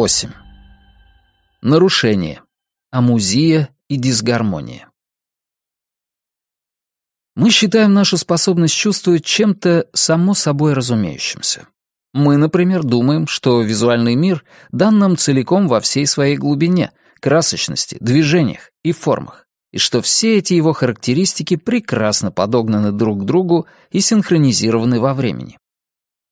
8. Нарушение. Амузия и дисгармония. Мы считаем нашу способность чувствовать чем-то само собой разумеющимся. Мы, например, думаем, что визуальный мир дан нам целиком во всей своей глубине, красочности, движениях и формах, и что все эти его характеристики прекрасно подогнаны друг к другу и синхронизированы во времени.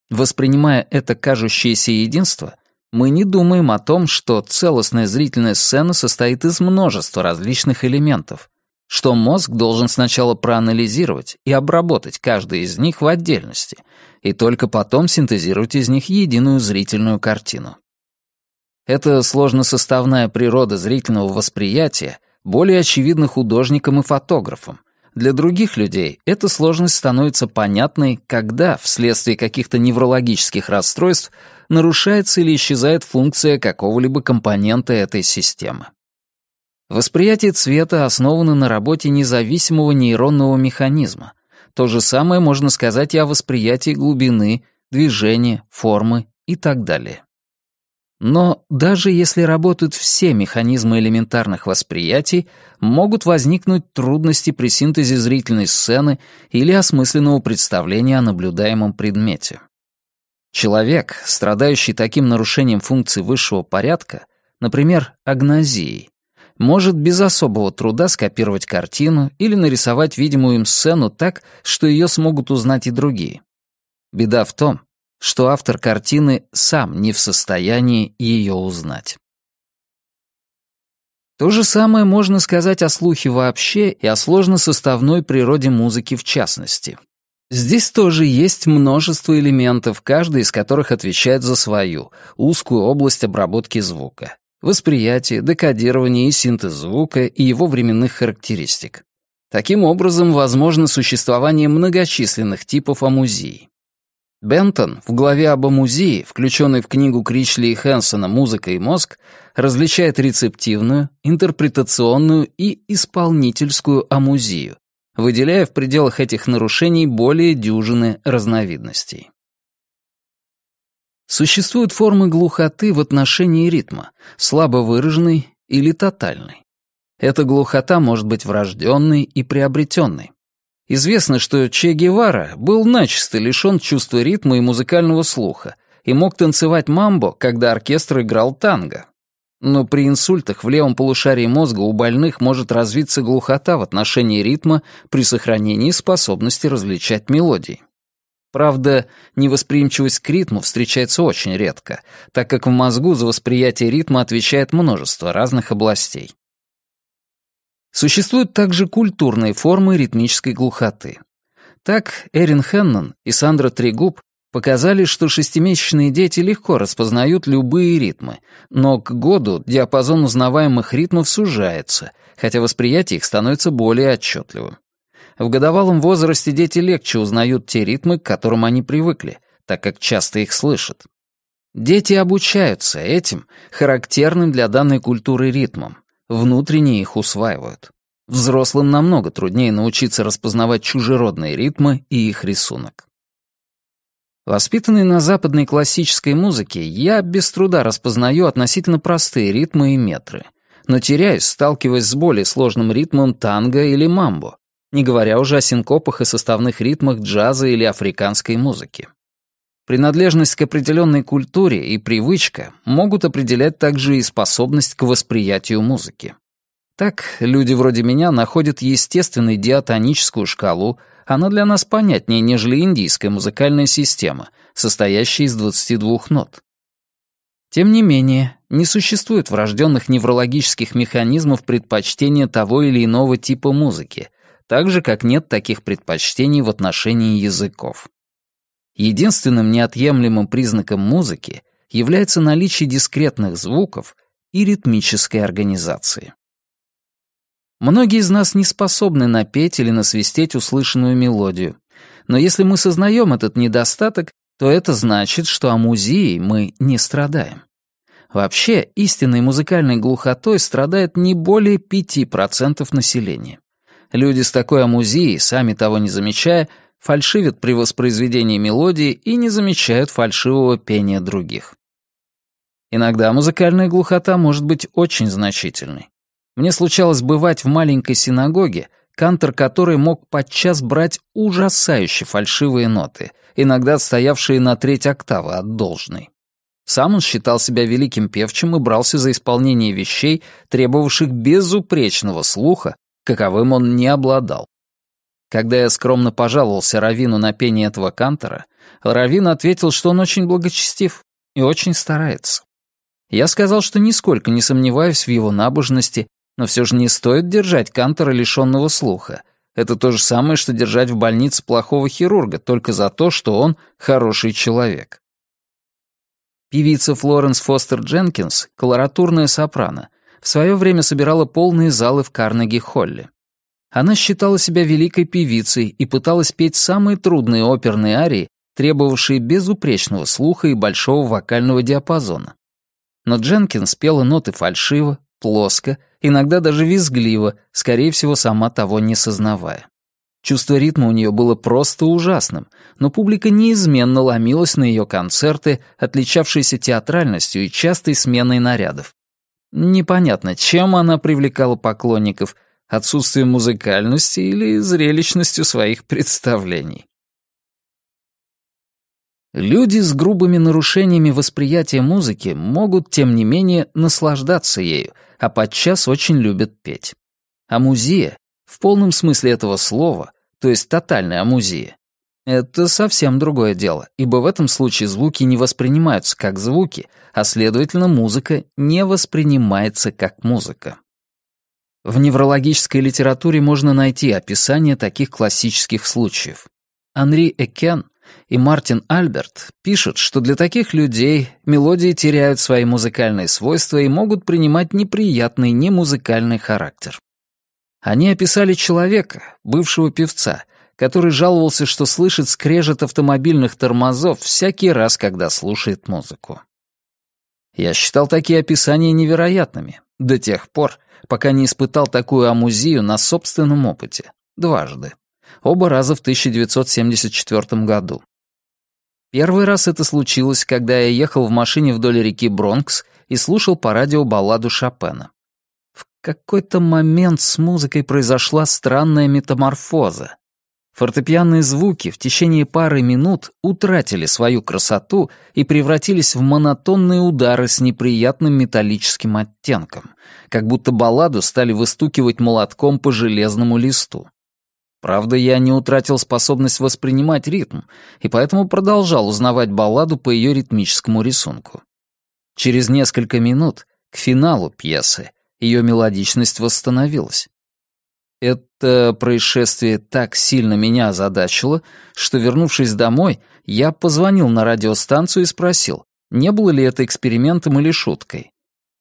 Воспринимая это кажущееся единство, мы не думаем о том, что целостная зрительная сцена состоит из множества различных элементов, что мозг должен сначала проанализировать и обработать каждый из них в отдельности, и только потом синтезировать из них единую зрительную картину. Эта сложносоставная природа зрительного восприятия более очевидна художникам и фотографам, для других людей эта сложность становится понятной, когда, вследствие каких-то неврологических расстройств, нарушается или исчезает функция какого-либо компонента этой системы. Восприятие цвета основано на работе независимого нейронного механизма. То же самое можно сказать и о восприятии глубины, движения, формы и так далее. Но даже если работают все механизмы элементарных восприятий, могут возникнуть трудности при синтезе зрительной сцены или осмысленного представления о наблюдаемом предмете. Человек, страдающий таким нарушением функций высшего порядка, например, агнозией, может без особого труда скопировать картину или нарисовать видимую им сцену так, что ее смогут узнать и другие. Беда в том, что автор картины сам не в состоянии ее узнать. То же самое можно сказать о слухе вообще и о сложно составной природе музыки в частности. Здесь тоже есть множество элементов, каждый из которых отвечает за свою, узкую область обработки звука, восприятие, декодирование и синтез звука и его временных характеристик. Таким образом, возможно существование многочисленных типов амузии. Бентон в главе об амузии, включенной в книгу Кричли и Хэнсона «Музыка и мозг», различает рецептивную, интерпретационную и исполнительскую амузию, выделяя в пределах этих нарушений более дюжины разновидностей. Существуют формы глухоты в отношении ритма, слабо выраженной или тотальной. Эта глухота может быть врожденной и приобретенной. Известно, что Че Гевара был начисто лишен чувства ритма и музыкального слуха и мог танцевать мамбо, когда оркестр играл танго но при инсультах в левом полушарии мозга у больных может развиться глухота в отношении ритма при сохранении способности различать мелодии. Правда, невосприимчивость к ритму встречается очень редко, так как в мозгу за восприятие ритма отвечает множество разных областей. Существуют также культурные формы ритмической глухоты. Так Эрин Хеннон и Сандра Трегуб показали, что шестимесячные дети легко распознают любые ритмы, но к году диапазон узнаваемых ритмов сужается, хотя восприятие их становится более отчетливым. В годовалом возрасте дети легче узнают те ритмы, к которым они привыкли, так как часто их слышат. Дети обучаются этим, характерным для данной культуры ритмам, внутренне их усваивают. Взрослым намного труднее научиться распознавать чужеродные ритмы и их рисунок. Воспитанный на западной классической музыке, я без труда распознаю относительно простые ритмы и метры, но теряюсь, сталкиваясь с более сложным ритмом танго или мамбо, не говоря уже о синкопах и составных ритмах джаза или африканской музыки. Принадлежность к определенной культуре и привычка могут определять также и способность к восприятию музыки. Так люди вроде меня находят естественной диатоническую шкалу, она для нас понятнее, нежели индийская музыкальная система, состоящая из 22 нот. Тем не менее, не существует врожденных неврологических механизмов предпочтения того или иного типа музыки, так же, как нет таких предпочтений в отношении языков. Единственным неотъемлемым признаком музыки является наличие дискретных звуков и ритмической организации. Многие из нас не способны напеть или насвистеть услышанную мелодию. Но если мы сознаем этот недостаток, то это значит, что амузией мы не страдаем. Вообще, истинной музыкальной глухотой страдает не более 5% населения. Люди с такой амузией, сами того не замечая, фальшивят при воспроизведении мелодии и не замечают фальшивого пения других. Иногда музыкальная глухота может быть очень значительной. Мне случалось бывать в маленькой синагоге, кантор которой мог подчас брать ужасающе фальшивые ноты, иногда стоявшие на треть октавы от должной. Сам он считал себя великим певчим и брался за исполнение вещей, требовавших безупречного слуха, каковым он не обладал. Когда я скромно пожаловался Равину на пение этого кантора, Равин ответил, что он очень благочестив и очень старается. Я сказал, что нисколько не сомневаюсь в его набожности но все же не стоит держать Кантера лишенного слуха. Это то же самое, что держать в больнице плохого хирурга, только за то, что он хороший человек. Певица Флоренс Фостер Дженкинс, колоратурная сопрано, в свое время собирала полные залы в Карнеги-Холле. Она считала себя великой певицей и пыталась петь самые трудные оперные арии, требовавшие безупречного слуха и большого вокального диапазона. Но Дженкинс пела ноты фальшиво, плоско иногда даже визгливо, скорее всего, сама того не сознавая. Чувство ритма у нее было просто ужасным, но публика неизменно ломилась на ее концерты, отличавшиеся театральностью и частой сменой нарядов. Непонятно, чем она привлекала поклонников, отсутствием музыкальности или зрелищностью своих представлений. Люди с грубыми нарушениями восприятия музыки могут, тем не менее, наслаждаться ею — а подчас очень любят петь. Амузия, в полном смысле этого слова, то есть тотальная амузия, это совсем другое дело, ибо в этом случае звуки не воспринимаются как звуки, а, следовательно, музыка не воспринимается как музыка. В неврологической литературе можно найти описание таких классических случаев. Анри Экен и Мартин Альберт пишет, что для таких людей мелодии теряют свои музыкальные свойства и могут принимать неприятный немузыкальный характер. Они описали человека, бывшего певца, который жаловался, что слышит скрежет автомобильных тормозов всякий раз, когда слушает музыку. Я считал такие описания невероятными, до тех пор, пока не испытал такую амузию на собственном опыте, дважды оба раза в 1974 году. Первый раз это случилось, когда я ехал в машине вдоль реки Бронкс и слушал по радио балладу Шопена. В какой-то момент с музыкой произошла странная метаморфоза. Фортепианные звуки в течение пары минут утратили свою красоту и превратились в монотонные удары с неприятным металлическим оттенком, как будто балладу стали выстукивать молотком по железному листу. Правда, я не утратил способность воспринимать ритм, и поэтому продолжал узнавать балладу по ее ритмическому рисунку. Через несколько минут, к финалу пьесы, ее мелодичность восстановилась. Это происшествие так сильно меня озадачило, что, вернувшись домой, я позвонил на радиостанцию и спросил, не было ли это экспериментом или шуткой.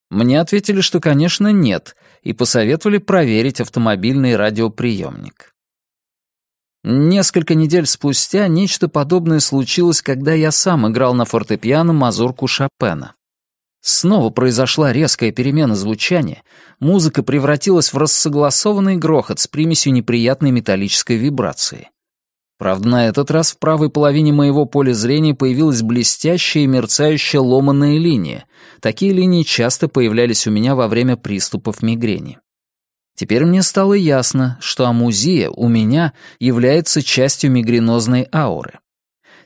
Мне ответили, что, конечно, нет, и посоветовали проверить автомобильный радиоприемник. Несколько недель спустя нечто подобное случилось, когда я сам играл на фортепиано мазурку Шопена. Снова произошла резкая перемена звучания, музыка превратилась в рассогласованный грохот с примесью неприятной металлической вибрации. Правда, на этот раз в правой половине моего поля зрения появилась блестящая и мерцающая ломаная линия. Такие линии часто появлялись у меня во время приступов мигрени. Теперь мне стало ясно, что амузия у меня является частью мигренозной ауры.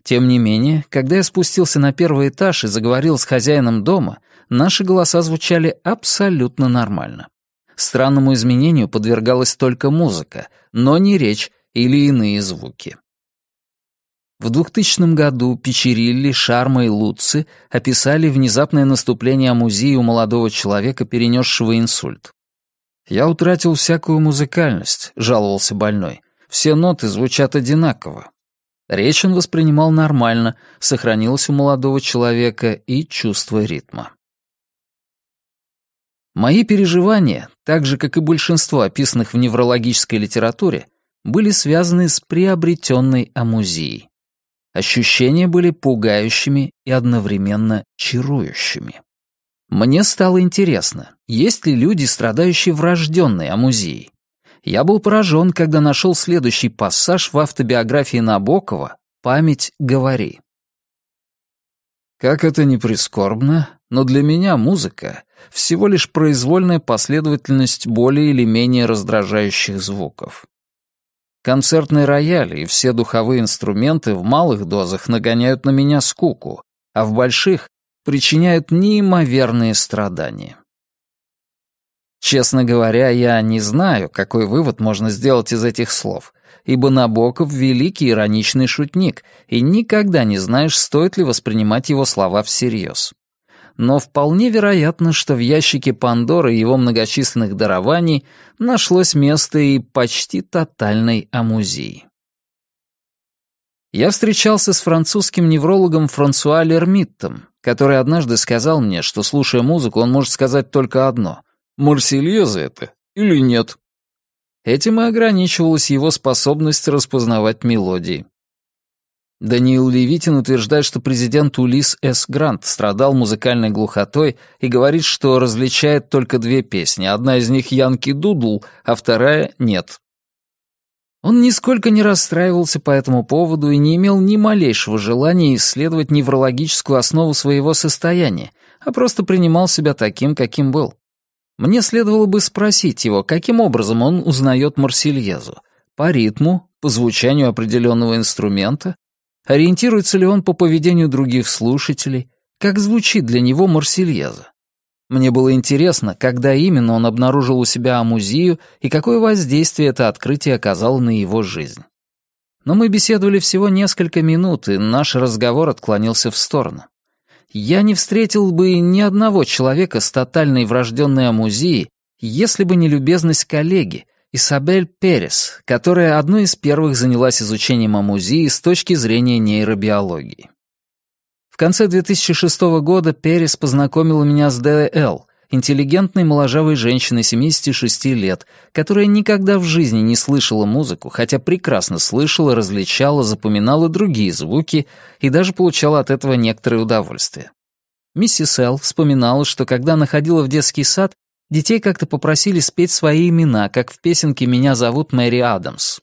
Тем не менее, когда я спустился на первый этаж и заговорил с хозяином дома, наши голоса звучали абсолютно нормально. Странному изменению подвергалась только музыка, но не речь или иные звуки. В 2000 году Печерилли, Шарма и Луци описали внезапное наступление амузии у молодого человека, перенесшего инсульт. «Я утратил всякую музыкальность», — жаловался больной. «Все ноты звучат одинаково». Речь он воспринимал нормально, сохранилось у молодого человека и чувство ритма. Мои переживания, так же, как и большинство описанных в неврологической литературе, были связаны с приобретенной амузией. Ощущения были пугающими и одновременно чарующими. Мне стало интересно, есть ли люди, страдающие врожденной амузией. Я был поражен, когда нашел следующий пассаж в автобиографии Набокова «Память говори». Как это ни прискорбно, но для меня музыка — всего лишь произвольная последовательность более или менее раздражающих звуков. Концертный рояль и все духовые инструменты в малых дозах нагоняют на меня скуку, а в больших причиняют неимоверные страдания. Честно говоря, я не знаю, какой вывод можно сделать из этих слов, ибо Набоков — великий ироничный шутник, и никогда не знаешь, стоит ли воспринимать его слова всерьез. Но вполне вероятно, что в ящике Пандоры его многочисленных дарований нашлось место и почти тотальной амузии. Я встречался с французским неврологом Франсуа Лермиттом, который однажды сказал мне, что, слушая музыку, он может сказать только одно — «Марсельеза это или нет?». Этим и ограничивалась его способность распознавать мелодии. Даниил Левитин утверждает, что президент Улисс С. Грант страдал музыкальной глухотой и говорит, что различает только две песни. Одна из них «Янки Дудл», а вторая — «Нет». Он нисколько не расстраивался по этому поводу и не имел ни малейшего желания исследовать неврологическую основу своего состояния, а просто принимал себя таким, каким был. Мне следовало бы спросить его, каким образом он узнает Марсельезу. По ритму, по звучанию определенного инструмента, ориентируется ли он по поведению других слушателей, как звучит для него Марсельеза. Мне было интересно, когда именно он обнаружил у себя амузию и какое воздействие это открытие оказало на его жизнь. Но мы беседовали всего несколько минут, и наш разговор отклонился в сторону. Я не встретил бы ни одного человека с тотальной врожденной амузией, если бы не любезность коллеги, Исабель Перес, которая одной из первых занялась изучением амузии с точки зрения нейробиологии конце 2006 года Перес познакомила меня с Д.Л., интеллигентной моложавой женщиной 76 лет, которая никогда в жизни не слышала музыку, хотя прекрасно слышала, различала, запоминала другие звуки и даже получала от этого некоторое удовольствие. Миссис Л. вспоминала, что когда находила в детский сад, детей как-то попросили спеть свои имена, как в песенке «Меня зовут Мэри Адамс».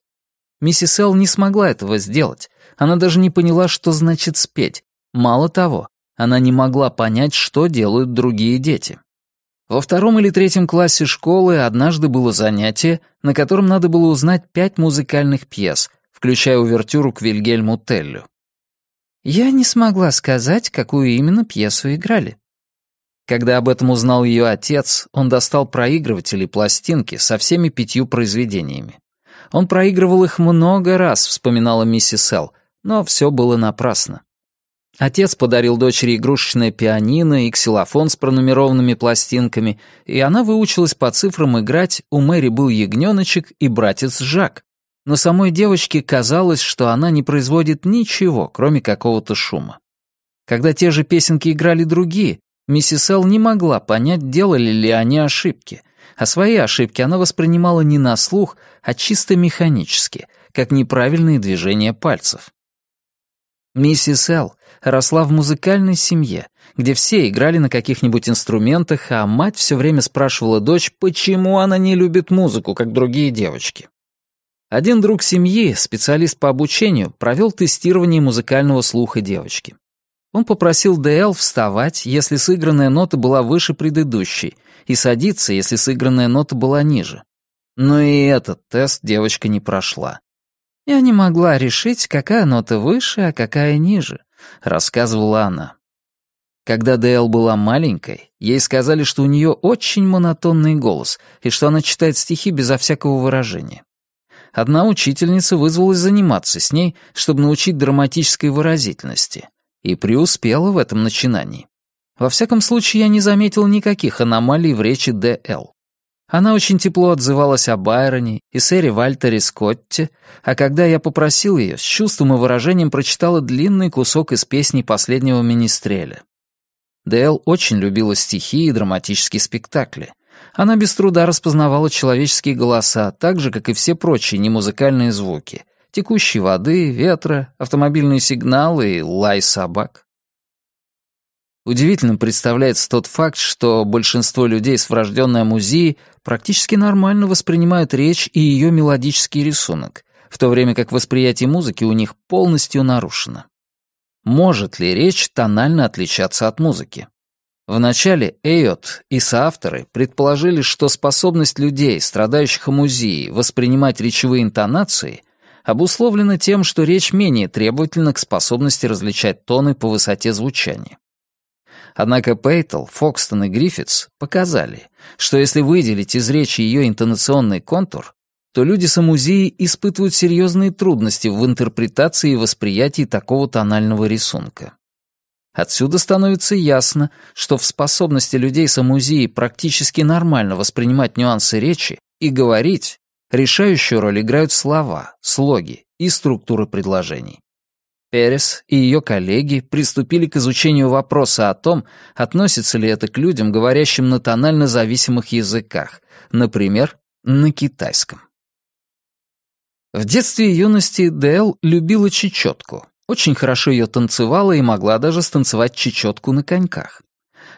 Миссис Л. не смогла этого сделать. Она даже не поняла, что значит спеть, Мало того, она не могла понять, что делают другие дети. Во втором или третьем классе школы однажды было занятие, на котором надо было узнать пять музыкальных пьес, включая увертюру к Вильгельму Теллю. Я не смогла сказать, какую именно пьесу играли. Когда об этом узнал ее отец, он достал проигрыватели пластинки со всеми пятью произведениями. Он проигрывал их много раз, вспоминала миссис Эл, но все было напрасно. Отец подарил дочери игрушечное пианино и ксилофон с пронумерованными пластинками, и она выучилась по цифрам играть «У Мэри был ягненочек» и «Братец Жак». Но самой девочке казалось, что она не производит ничего, кроме какого-то шума. Когда те же песенки играли другие, миссис Эл не могла понять, делали ли они ошибки. А свои ошибки она воспринимала не на слух, а чисто механически, как неправильные движения пальцев. Миссис Эл росла в музыкальной семье, где все играли на каких-нибудь инструментах, а мать все время спрашивала дочь, почему она не любит музыку, как другие девочки. Один друг семьи, специалист по обучению, провел тестирование музыкального слуха девочки. Он попросил ДЛ вставать, если сыгранная нота была выше предыдущей, и садиться, если сыгранная нота была ниже. Но и этот тест девочка не прошла. Я не могла решить, какая нота выше, а какая ниже. — рассказывала она. Когда Дейл была маленькой, ей сказали, что у нее очень монотонный голос и что она читает стихи безо всякого выражения. Одна учительница вызвалась заниматься с ней, чтобы научить драматической выразительности, и преуспела в этом начинании. Во всяком случае, я не заметил никаких аномалий в речи Д.Л. Она очень тепло отзывалась о Байроне и сэре Вальтере Скотте, а когда я попросил ее, с чувством и выражением прочитала длинный кусок из песни последнего министреля. Дэл очень любила стихи и драматические спектакли. Она без труда распознавала человеческие голоса, так же, как и все прочие немузыкальные звуки — текущей воды, ветра, автомобильные сигналы и лай собак. Удивительно представляется тот факт, что большинство людей с врожденной амузией практически нормально воспринимают речь и ее мелодический рисунок, в то время как восприятие музыки у них полностью нарушено. Может ли речь тонально отличаться от музыки? Вначале Эйот и соавторы предположили, что способность людей, страдающих амузией, воспринимать речевые интонации обусловлена тем, что речь менее требовательна к способности различать тоны по высоте звучания. Однако Пейтл, Фокстон и Гриффитс показали, что если выделить из речи ее интонационный контур, то люди с амузией испытывают серьезные трудности в интерпретации и восприятии такого тонального рисунка. Отсюда становится ясно, что в способности людей с амузией практически нормально воспринимать нюансы речи и говорить решающую роль играют слова, слоги и структуры предложений. Перес и ее коллеги приступили к изучению вопроса о том, относится ли это к людям, говорящим на тонально зависимых языках, например, на китайском. В детстве и юности Дэл любила чечетку. Очень хорошо ее танцевала и могла даже станцевать чечетку на коньках.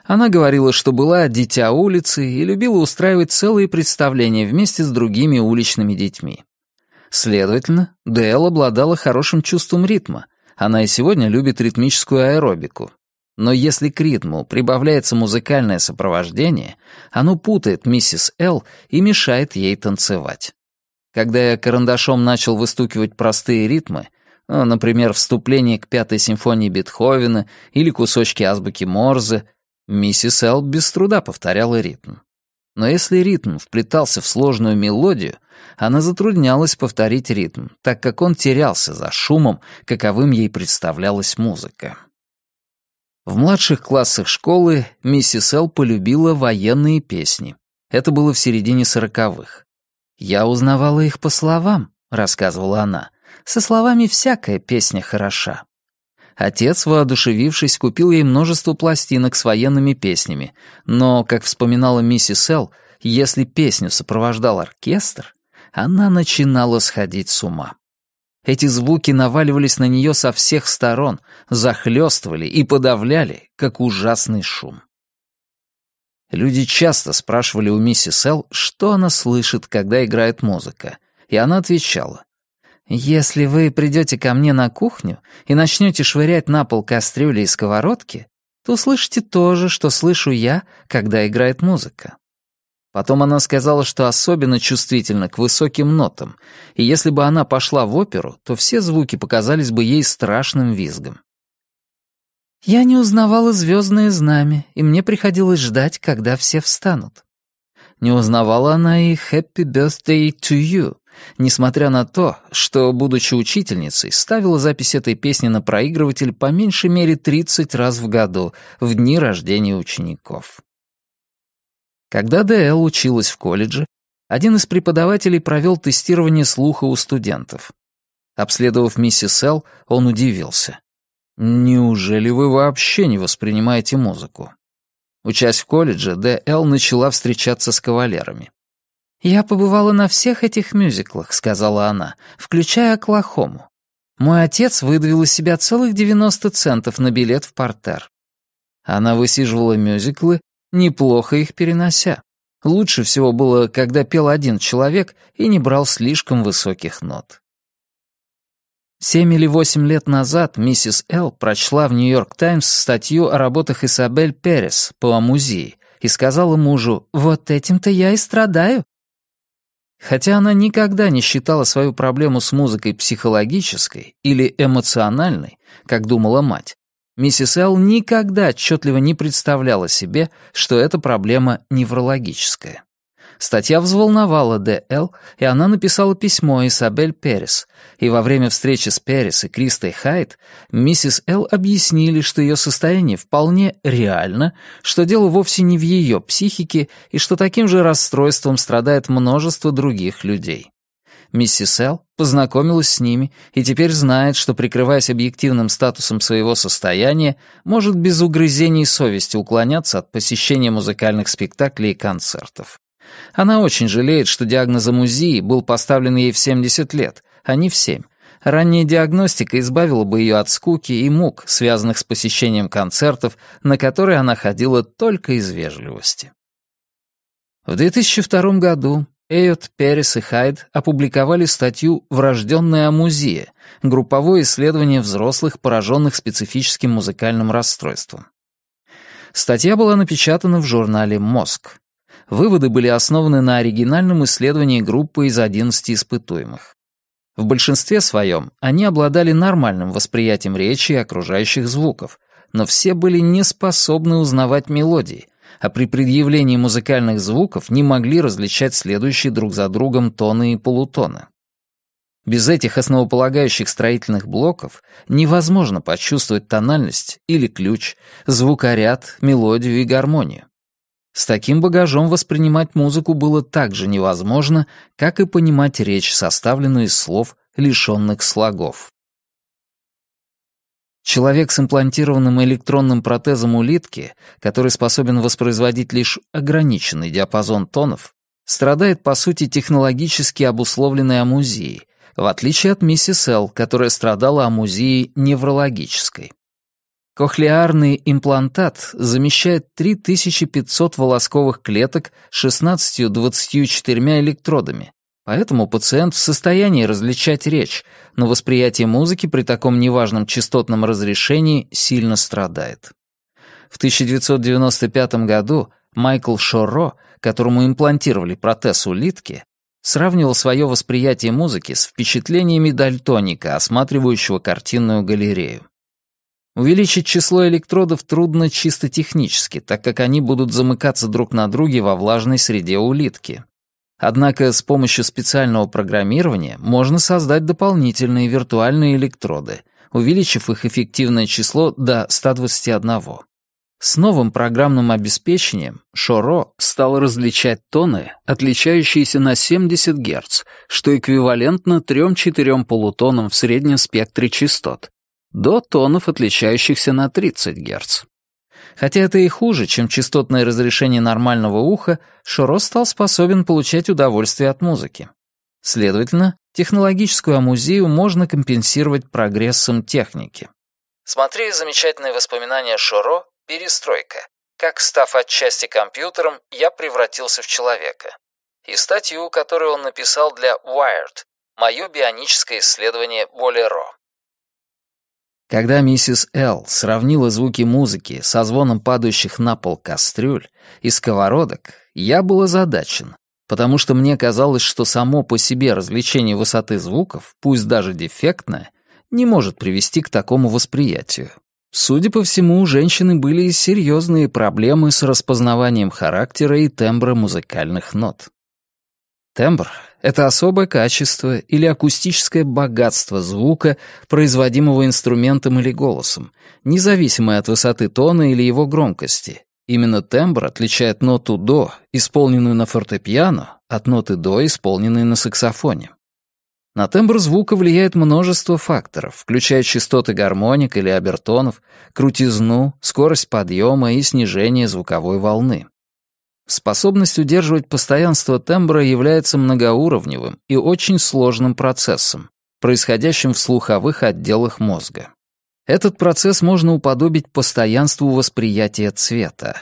Она говорила, что была дитя улицы и любила устраивать целые представления вместе с другими уличными детьми. Следовательно, Дэл обладала хорошим чувством ритма, она и сегодня любит ритмическую аэробику. Но если к ритму прибавляется музыкальное сопровождение, оно путает миссис Л и мешает ей танцевать. Когда я карандашом начал выстукивать простые ритмы, а, например, вступление к пятой симфонии Бетховена или кусочки азбуки Морзе, миссис Л без труда повторяла ритм. Но если ритм вплетался в сложную мелодию — она затруднялась повторить ритм, так как он терялся за шумом, каковым ей представлялась музыка. В младших классах школы миссис Эл полюбила военные песни. Это было в середине сороковых. «Я узнавала их по словам», — рассказывала она. «Со словами всякая песня хороша». Отец, воодушевившись, купил ей множество пластинок с военными песнями, но, как вспоминала миссис Эл, если песню сопровождал оркестр, она начинала сходить с ума. Эти звуки наваливались на нее со всех сторон, захлестывали и подавляли, как ужасный шум. Люди часто спрашивали у миссис Эл, что она слышит, когда играет музыка, и она отвечала. «Если вы придете ко мне на кухню и начнете швырять на пол кастрюли и сковородки, то услышите то же, что слышу я, когда играет музыка». Потом она сказала, что особенно чувствительна к высоким нотам, и если бы она пошла в оперу, то все звуки показались бы ей страшным визгом. Я не узнавала звездные знамя, и мне приходилось ждать, когда все встанут. Не узнавала она и «Happy Birthday to You», несмотря на то, что, будучи учительницей, ставила запись этой песни на проигрыватель по меньшей мере 30 раз в году, в дни рождения учеников. Когда Д.Л. училась в колледже, один из преподавателей провел тестирование слуха у студентов. Обследовав миссис Л, он удивился. «Неужели вы вообще не воспринимаете музыку?» Учась в колледже, Д.Л. начала встречаться с кавалерами. «Я побывала на всех этих мюзиклах», — сказала она, включая «Оклахому». Мой отец выдавил из себя целых 90 центов на билет в портер. Она высиживала мюзиклы неплохо их перенося. Лучше всего было, когда пел один человек и не брал слишком высоких нот. Семь или восемь лет назад миссис Л. прочла в «Нью-Йорк Таймс» статью о работах Исабель Перес по музее и сказала мужу «Вот этим-то я и страдаю». Хотя она никогда не считала свою проблему с музыкой психологической или эмоциональной, как думала мать, Миссис Л никогда отчетливо не представляла себе, что эта проблема неврологическая. Статья взволновала Д.Л., и она написала письмо Исабель Перес, и во время встречи с Перес и Кристой Хайт миссис Л. объяснили, что ее состояние вполне реально, что дело вовсе не в ее психике и что таким же расстройством страдает множество других людей. Миссис Л. познакомилась с ними и теперь знает, что, прикрываясь объективным статусом своего состояния, может без угрызений совести уклоняться от посещения музыкальных спектаклей и концертов. Она очень жалеет, что диагноз амузии был поставлен ей в 70 лет, а не в 7. Ранняя диагностика избавила бы ее от скуки и мук, связанных с посещением концертов, на которые она ходила только из вежливости. В 2002 году Эйот, Перес и Хайд опубликовали статью «Врожденная амузия» — групповое исследование взрослых, пораженных специфическим музыкальным расстройством. Статья была напечатана в журнале «Мозг». Выводы были основаны на оригинальном исследовании группы из 11 испытуемых. В большинстве своем они обладали нормальным восприятием речи и окружающих звуков, но все были не способны узнавать мелодии, а при предъявлении музыкальных звуков не могли различать следующие друг за другом тоны и полутона. Без этих основополагающих строительных блоков невозможно почувствовать тональность или ключ, звукоряд, мелодию и гармонию. С таким багажом воспринимать музыку было так же невозможно, как и понимать речь, составленную из слов, лишённых слогов. Человек с имплантированным электронным протезом улитки, который способен воспроизводить лишь ограниченный диапазон тонов, страдает, по сути, технологически обусловленной амузией, в отличие от миссис Л, которая страдала амузией неврологической. Кохлеарный имплантат замещает 3500 волосковых клеток 16-24 электродами, Поэтому пациент в состоянии различать речь, но восприятие музыки при таком неважном частотном разрешении сильно страдает. В 1995 году Майкл Шоро, которому имплантировали протез улитки, сравнивал свое восприятие музыки с впечатлениями дальтоника, осматривающего картинную галерею. Увеличить число электродов трудно чисто технически, так как они будут замыкаться друг на друге во влажной среде улитки. Однако с помощью специального программирования можно создать дополнительные виртуальные электроды, увеличив их эффективное число до 121. С новым программным обеспечением Шоро стал различать тоны, отличающиеся на 70 Гц, что эквивалентно 3-4 полутонам в среднем спектре частот, до тонов, отличающихся на 30 Гц. Хотя это и хуже, чем частотное разрешение нормального уха, Шоро стал способен получать удовольствие от музыки. Следовательно, технологическую амузию можно компенсировать прогрессом техники. Смотри замечательные воспоминания Шоро «Перестройка. Как, став отчасти компьютером, я превратился в человека» и статью, которую он написал для Wired «Мое бионическое исследование Болеро». Когда миссис Л. сравнила звуки музыки со звоном падающих на пол кастрюль и сковородок, я был озадачен, потому что мне казалось, что само по себе развлечение высоты звуков, пусть даже дефектное, не может привести к такому восприятию. Судя по всему, у женщины были серьезные проблемы с распознаванием характера и тембра музыкальных нот. Тембр — это особое качество или акустическое богатство звука, производимого инструментом или голосом, независимое от высоты тона или его громкости. Именно тембр отличает ноту «до», исполненную на фортепиано, от ноты «до», исполненной на саксофоне. На тембр звука влияет множество факторов, включая частоты гармоник или обертонов, крутизну, скорость подъема и снижение звуковой волны. Способность удерживать постоянство тембра является многоуровневым и очень сложным процессом, происходящим в слуховых отделах мозга. Этот процесс можно уподобить постоянству восприятия цвета.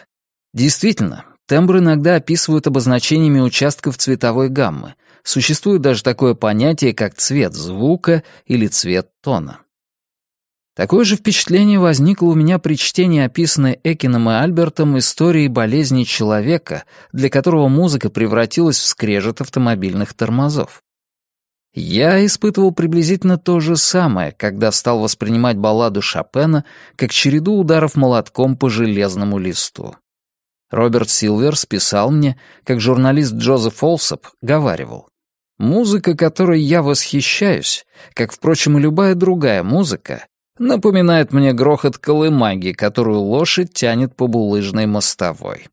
Действительно, тембр иногда описывают обозначениями участков цветовой гаммы. Существует даже такое понятие, как цвет звука или цвет тона. Такое же впечатление возникло у меня при чтении описанной Экином и Альбертом истории болезни человека, для которого музыка превратилась в скрежет автомобильных тормозов. Я испытывал приблизительно то же самое, когда стал воспринимать балладу Шопена как череду ударов молотком по железному листу. Роберт Силвер писал мне, как журналист Джозеф Олсоп говаривал, «Музыка, которой я восхищаюсь, как, впрочем, и любая другая музыка, напоминает мне грохот колымаги, которую лошадь тянет по булыжной мостовой.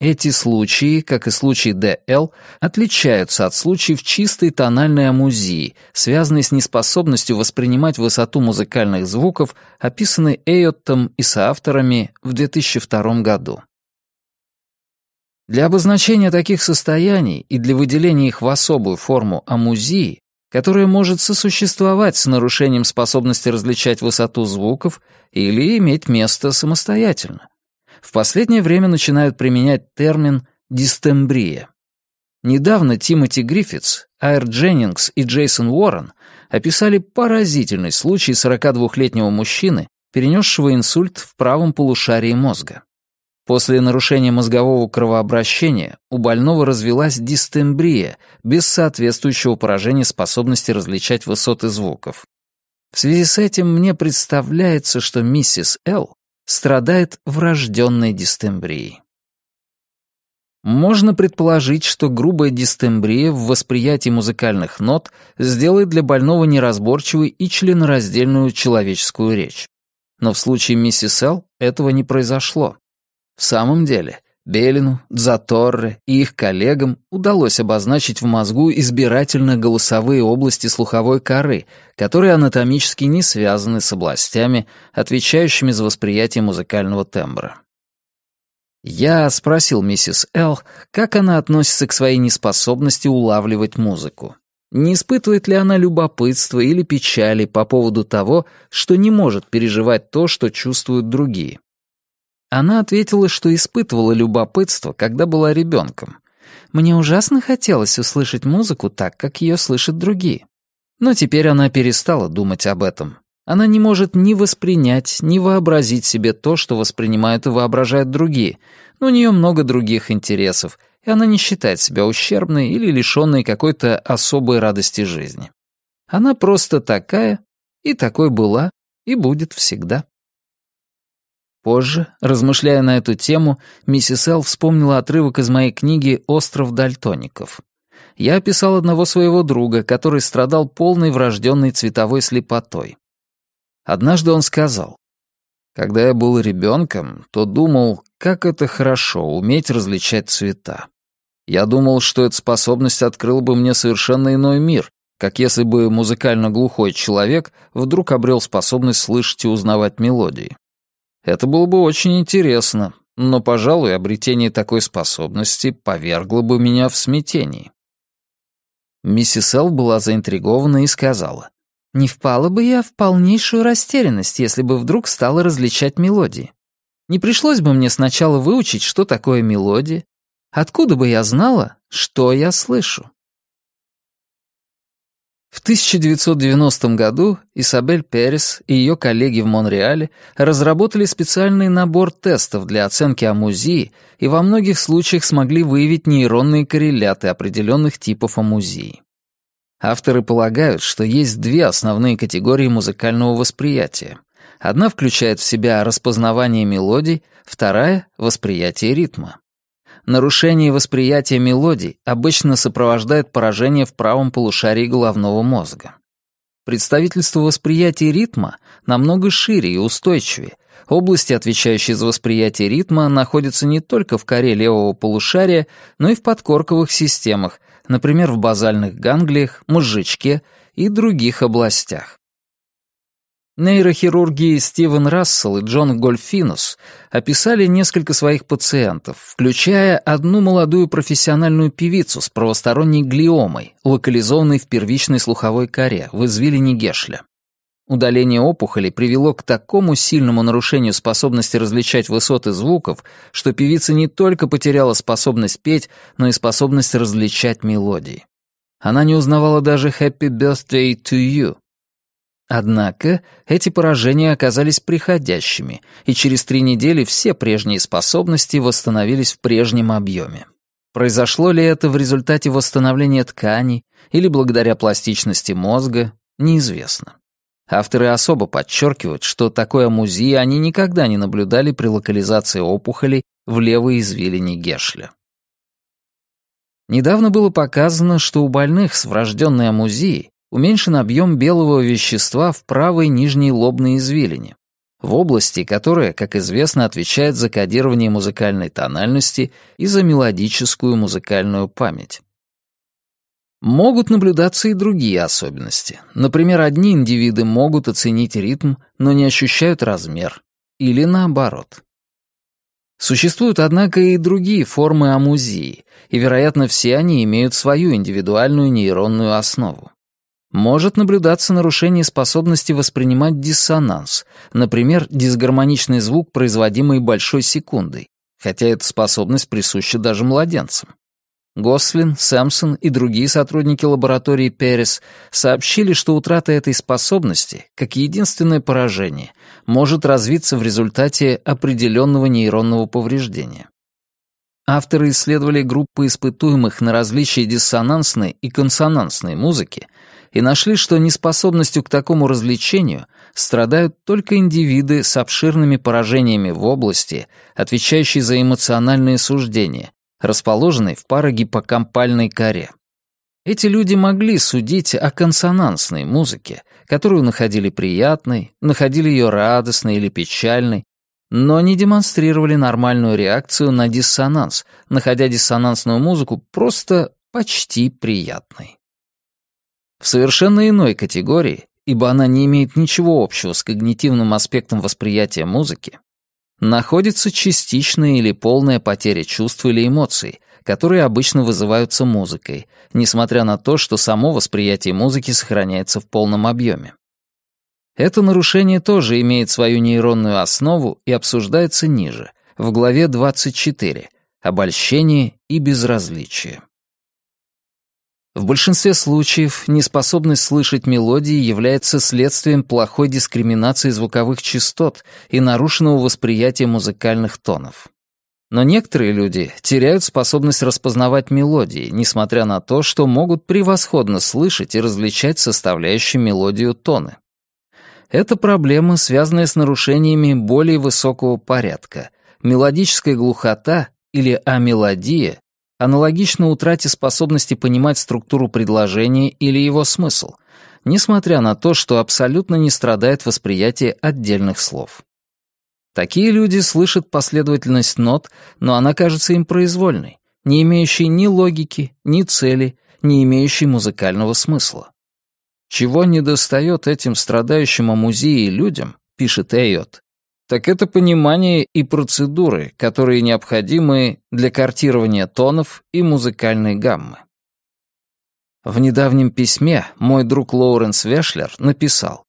Эти случаи, как и случай ДЛ, отличаются от случаев чистой тональной амузии, связанной с неспособностью воспринимать высоту музыкальных звуков, описанной Эйоттом и соавторами в 2002 году. Для обозначения таких состояний и для выделения их в особую форму амузии которое может сосуществовать с нарушением способности различать высоту звуков или иметь место самостоятельно. В последнее время начинают применять термин «дистембрия». Недавно Тимоти Гриффитс, Айр Дженнингс и Джейсон Уоррен описали поразительный случай 42-летнего мужчины, перенесшего инсульт в правом полушарии мозга. После нарушения мозгового кровообращения у больного развилась дистембрия без соответствующего поражения способности различать высоты звуков. В связи с этим мне представляется, что миссис Л. страдает врожденной дистембрией. Можно предположить, что грубая дистембрия в восприятии музыкальных нот сделает для больного неразборчивой и членораздельную человеческую речь. Но в случае миссис Л этого не произошло. В самом деле, Белину, Заторре и их коллегам удалось обозначить в мозгу избирательно-голосовые области слуховой коры, которые анатомически не связаны с областями, отвечающими за восприятие музыкального тембра. Я спросил миссис Л, как она относится к своей неспособности улавливать музыку. Не испытывает ли она любопытства или печали по поводу того, что не может переживать то, что чувствуют другие? Она ответила, что испытывала любопытство, когда была ребенком. Мне ужасно хотелось услышать музыку так, как ее слышат другие. Но теперь она перестала думать об этом. Она не может ни воспринять, ни вообразить себе то, что воспринимают и воображают другие. Но у нее много других интересов, и она не считает себя ущербной или лишенной какой-то особой радости жизни. Она просто такая, и такой была, и будет всегда. Позже, размышляя на эту тему, миссис Эл вспомнила отрывок из моей книги «Остров дальтоников». Я описал одного своего друга, который страдал полной врожденной цветовой слепотой. Однажды он сказал, «Когда я был ребенком, то думал, как это хорошо — уметь различать цвета. Я думал, что эта способность открыла бы мне совершенно иной мир, как если бы музыкально глухой человек вдруг обрел способность слышать и узнавать мелодии. Это было бы очень интересно, но, пожалуй, обретение такой способности повергло бы меня в смятении. Миссис Эл была заинтригована и сказала, «Не впала бы я в полнейшую растерянность, если бы вдруг стала различать мелодии. Не пришлось бы мне сначала выучить, что такое мелодия. Откуда бы я знала, что я слышу?» В 1990 году Исабель Перес и ее коллеги в Монреале разработали специальный набор тестов для оценки амузии и во многих случаях смогли выявить нейронные корреляты определенных типов амузии. Авторы полагают, что есть две основные категории музыкального восприятия. Одна включает в себя распознавание мелодий, вторая — восприятие ритма нарушение восприятия мелодий обычно сопровождает поражение в правом полушарии головного мозга. Представительство восприятия ритма намного шире и устойчивее. Области, отвечающие за восприятие ритма, находятся не только в коре левого полушария, но и в подкорковых системах, например, в базальных ганглиях, мозжечке и других областях. Нейрохирурги Стивен Рассел и Джон Гольфинус описали несколько своих пациентов, включая одну молодую профессиональную певицу с правосторонней глиомой, локализованной в первичной слуховой коре в извилине Гешля. Удаление опухоли привело к такому сильному нарушению способности различать высоты звуков, что певица не только потеряла способность петь, но и способность различать мелодии. Она не узнавала даже «Happy Birthday to You», Однако эти поражения оказались приходящими, и через три недели все прежние способности восстановились в прежнем объеме. Произошло ли это в результате восстановления тканей или благодаря пластичности мозга, неизвестно. Авторы особо подчеркивают, что такой амузии они никогда не наблюдали при локализации опухолей в левой извилине Гешля. Недавно было показано, что у больных с врожденной амузией уменьшен объем белого вещества в правой нижней лобной извилине, в области, которая, как известно, отвечает за кодирование музыкальной тональности и за мелодическую музыкальную память. Могут наблюдаться и другие особенности. Например, одни индивиды могут оценить ритм, но не ощущают размер, или наоборот. Существуют, однако, и другие формы амузии, и, вероятно, все они имеют свою индивидуальную нейронную основу. Может наблюдаться нарушение способности воспринимать диссонанс, например, дисгармоничный звук, производимый большой секундой, хотя эта способность присуща даже младенцам. Гослин, Сэмпсон и другие сотрудники лаборатории Перес сообщили, что утрата этой способности, как единственное поражение, может развиться в результате определенного нейронного повреждения. Авторы исследовали группы испытуемых на различие диссонансной и консонансной музыки, и нашли, что неспособностью к такому развлечению страдают только индивиды с обширными поражениями в области, отвечающей за эмоциональные суждения, расположенной в парагиппокампальной коре. Эти люди могли судить о консонансной музыке, которую находили приятной, находили ее радостной или печальной, но не демонстрировали нормальную реакцию на диссонанс, находя диссонансную музыку просто почти приятной. В совершенно иной категории, ибо она не имеет ничего общего с когнитивным аспектом восприятия музыки, находится частичная или полная потеря чувств или эмоций, которые обычно вызываются музыкой, несмотря на то, что само восприятие музыки сохраняется в полном объеме. Это нарушение тоже имеет свою нейронную основу и обсуждается ниже, в главе 24 «Обольщение и безразличие». В большинстве случаев неспособность слышать мелодии является следствием плохой дискриминации звуковых частот и нарушенного восприятия музыкальных тонов. Но некоторые люди теряют способность распознавать мелодии, несмотря на то, что могут превосходно слышать и различать составляющие мелодию тоны. Это проблема, связанная с нарушениями более высокого порядка. Мелодическая глухота или амелодия аналогично утрате способности понимать структуру предложения или его смысл, несмотря на то, что абсолютно не страдает восприятие отдельных слов. Такие люди слышат последовательность нот, но она кажется им произвольной, не имеющей ни логики, ни цели, не имеющей музыкального смысла. Чего недостает этим страдающим амузией людям, пишет Эйот, так это понимание и процедуры, которые необходимы для картирования тонов и музыкальной гаммы. В недавнем письме мой друг Лоуренс Вешлер написал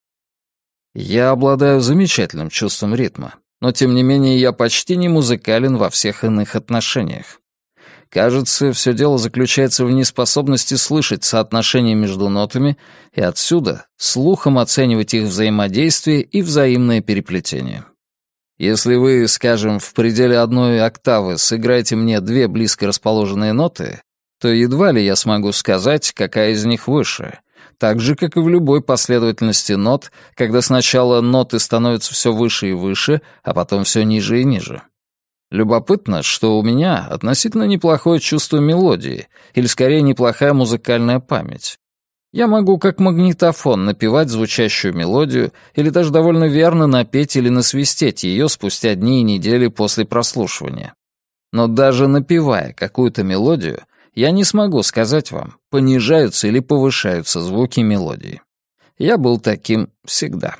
«Я обладаю замечательным чувством ритма, но тем не менее я почти не музыкален во всех иных отношениях. Кажется, все дело заключается в неспособности слышать соотношение между нотами и отсюда слухом оценивать их взаимодействие и взаимное переплетение. Если вы, скажем, в пределе одной октавы сыграете мне две близко расположенные ноты, то едва ли я смогу сказать, какая из них выше. Так же, как и в любой последовательности нот, когда сначала ноты становятся все выше и выше, а потом все ниже и ниже. Любопытно, что у меня относительно неплохое чувство мелодии, или скорее неплохая музыкальная память. Я могу как магнитофон напевать звучащую мелодию или даже довольно верно напеть или насвистеть ее спустя дни и недели после прослушивания. Но даже напевая какую-то мелодию, я не смогу сказать вам, понижаются или повышаются звуки мелодии. Я был таким всегда.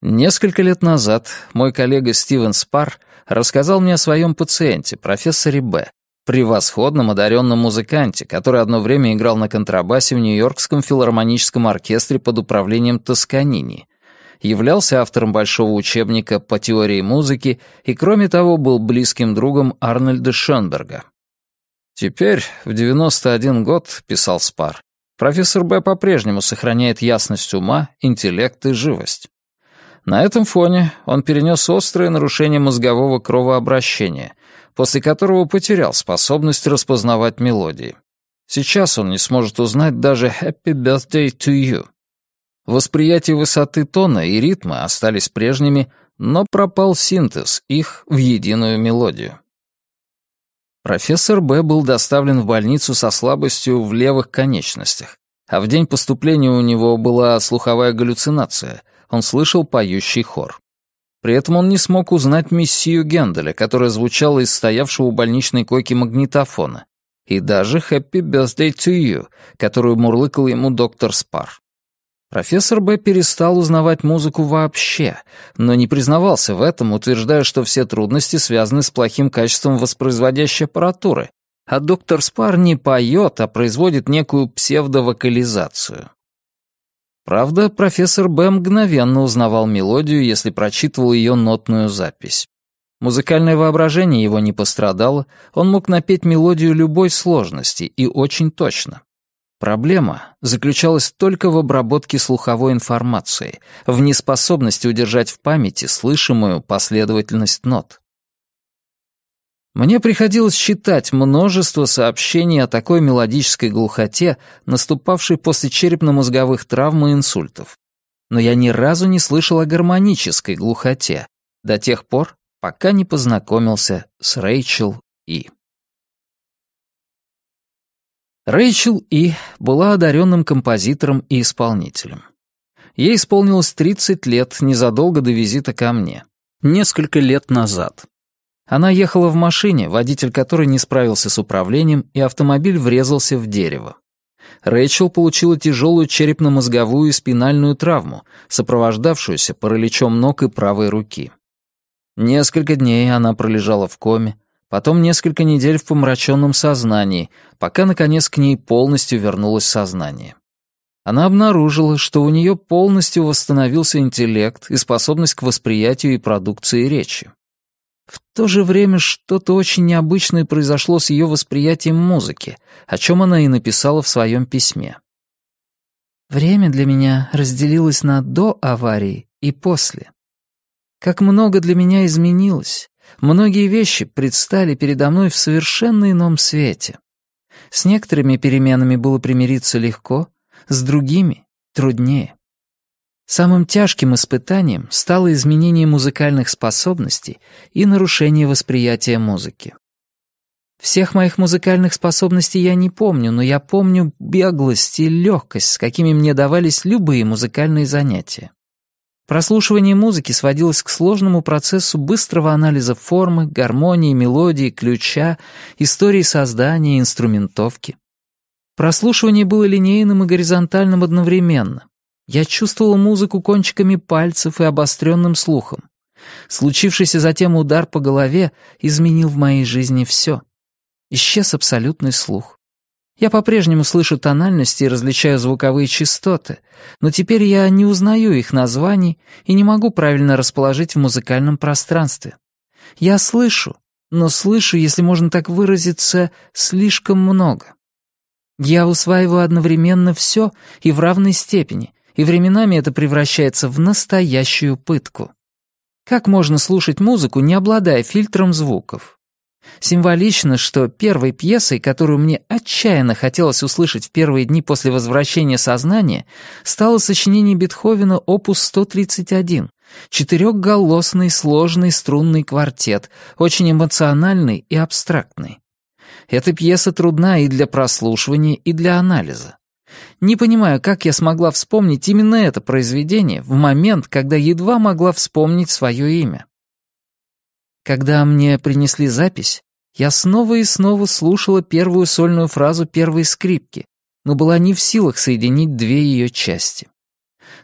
Несколько лет назад мой коллега Стивен Спар рассказал мне о своем пациенте, профессоре Б, превосходном одаренном музыканте, который одно время играл на контрабасе в Нью-Йоркском филармоническом оркестре под управлением Тосканини, являлся автором большого учебника по теории музыки и, кроме того, был близким другом Арнольда Шенберга. «Теперь, в 91 год», — писал Спар, «профессор Б по-прежнему сохраняет ясность ума, интеллект и живость». На этом фоне он перенес острое нарушение мозгового кровообращения — после которого потерял способность распознавать мелодии. Сейчас он не сможет узнать даже «Happy Birthday to You». Восприятие высоты тона и ритма остались прежними, но пропал синтез их в единую мелодию. Профессор Б был доставлен в больницу со слабостью в левых конечностях, а в день поступления у него была слуховая галлюцинация, он слышал поющий хор. При этом он не смог узнать миссию Генделя, которая звучала из стоявшего у больничной койки магнитофона, и даже «Happy Birthday to You», которую мурлыкал ему доктор Спар. Профессор Б перестал узнавать музыку вообще, но не признавался в этом, утверждая, что все трудности связаны с плохим качеством воспроизводящей аппаратуры, а доктор Спар не поет, а производит некую псевдовокализацию. Правда, профессор Б. мгновенно узнавал мелодию, если прочитывал ее нотную запись. Музыкальное воображение его не пострадало, он мог напеть мелодию любой сложности и очень точно. Проблема заключалась только в обработке слуховой информации, в неспособности удержать в памяти слышимую последовательность нот. Мне приходилось считать множество сообщений о такой мелодической глухоте, наступавшей после черепно-мозговых травм и инсультов. Но я ни разу не слышал о гармонической глухоте, до тех пор, пока не познакомился с Рэйчел И. Рэйчел И была одаренным композитором и исполнителем. Ей исполнилось 30 лет незадолго до визита ко мне, несколько лет назад. Она ехала в машине, водитель которой не справился с управлением, и автомобиль врезался в дерево. Рэйчел получила тяжелую черепно-мозговую и спинальную травму, сопровождавшуюся параличом ног и правой руки. Несколько дней она пролежала в коме, потом несколько недель в помраченном сознании, пока, наконец, к ней полностью вернулось сознание. Она обнаружила, что у нее полностью восстановился интеллект и способность к восприятию и продукции речи. В то же время что-то очень необычное произошло с ее восприятием музыки, о чем она и написала в своем письме. Время для меня разделилось на до аварии и после. Как много для меня изменилось. Многие вещи предстали передо мной в совершенно ином свете. С некоторыми переменами было примириться легко, с другими — труднее. Самым тяжким испытанием стало изменение музыкальных способностей и нарушение восприятия музыки. Всех моих музыкальных способностей я не помню, но я помню беглость и легкость, с какими мне давались любые музыкальные занятия. Прослушивание музыки сводилось к сложному процессу быстрого анализа формы, гармонии, мелодии, ключа, истории создания, инструментовки. Прослушивание было линейным и горизонтальным одновременно. Я чувствовала музыку кончиками пальцев и обостренным слухом. Случившийся затем удар по голове изменил в моей жизни все. Исчез абсолютный слух. Я по-прежнему слышу тональности и различаю звуковые частоты, но теперь я не узнаю их названий и не могу правильно расположить в музыкальном пространстве. Я слышу, но слышу, если можно так выразиться, слишком много. Я усваиваю одновременно все и в равной степени, и временами это превращается в настоящую пытку. Как можно слушать музыку, не обладая фильтром звуков? Символично, что первой пьесой, которую мне отчаянно хотелось услышать в первые дни после возвращения сознания, стало сочинение Бетховена опус 131, четырехголосный сложный струнный квартет, очень эмоциональный и абстрактный. Эта пьеса трудна и для прослушивания, и для анализа. Не понимаю, как я смогла вспомнить именно это произведение в момент, когда едва могла вспомнить свое имя. Когда мне принесли запись, я снова и снова слушала первую сольную фразу первой скрипки, но была не в силах соединить две ее части.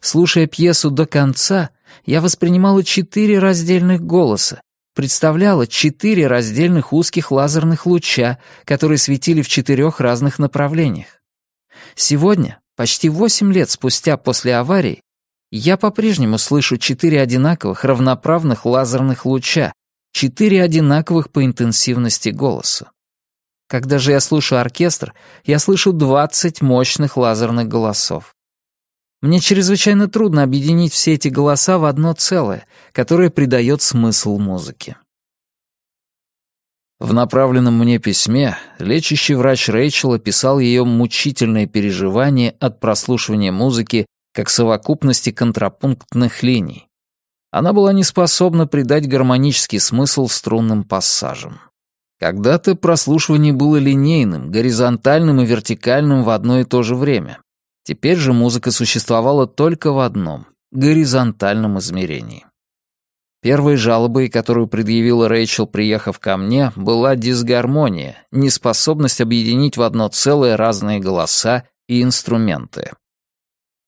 Слушая пьесу до конца, я воспринимала четыре раздельных голоса, представляла четыре раздельных узких лазерных луча, которые светили в четырех разных направлениях. Сегодня, почти 8 лет спустя после аварии, я по-прежнему слышу четыре одинаковых равноправных лазерных луча, четыре одинаковых по интенсивности голоса. Когда же я слушаю оркестр, я слышу 20 мощных лазерных голосов. Мне чрезвычайно трудно объединить все эти голоса в одно целое, которое придает смысл музыке. В направленном мне письме лечащий врач Рэйчела писал ее мучительное переживание от прослушивания музыки как совокупности контрапунктных линий. Она была не способна придать гармонический смысл струнным пассажам. Когда-то прослушивание было линейным, горизонтальным и вертикальным в одно и то же время. Теперь же музыка существовала только в одном — горизонтальном измерении. Первой жалобой, которую предъявила Рэйчел, приехав ко мне, была дисгармония, неспособность объединить в одно целое разные голоса и инструменты.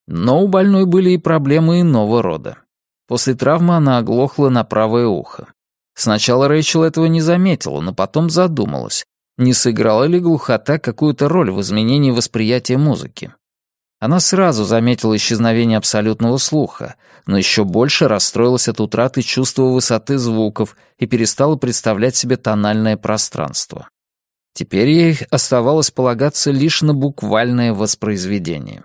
Но у больной были и проблемы иного рода. После травмы она оглохла на правое ухо. Сначала Рэйчел этого не заметила, но потом задумалась, не сыграла ли глухота какую-то роль в изменении восприятия музыки. Она сразу заметила исчезновение абсолютного слуха, но еще больше расстроилась от утраты чувства высоты звуков и перестала представлять себе тональное пространство. Теперь ей оставалось полагаться лишь на буквальное воспроизведение.